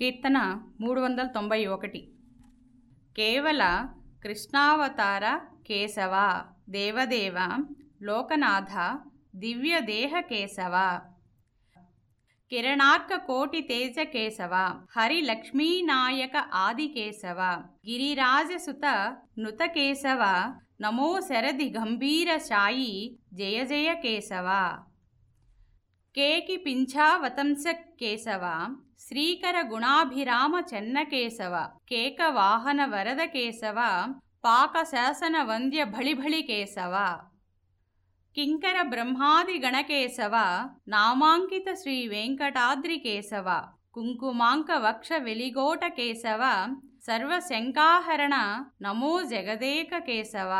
కీర్తన మూడు వందల తొంభై ఒకటి. కేవల కృష్ణావతార కేశవ దేవదేవ లోకనాథ దివ్యదేహ కేశవ కిరణార్క కోటి తేజ కేశవ హరి లక్ష్మీనాయక ఆది కేశవ గిరిరాజసుత నుత కేశవ నమో శరది గంభీర సాయి జయ జయ కేశవ. కేకి పింఛావతంస కేశవ శ్రీకర గుణాభిరామ చెన్నకేశవ కేక వాహన వరద కేశవ పాక శాసన వంద్య భళిభళి కేశవ కింకర బ్రహ్మాది గణకేశవ నామాంకిత శ్రీ వెంకటాద్రి కేశవ కుంకుమాంక వక్ష వెలిగోట కేశవ సర్వశంకాహరణ నమో జగదేక కేశవ.